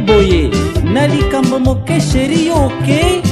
boye na likambo moke sheri yo okei okay?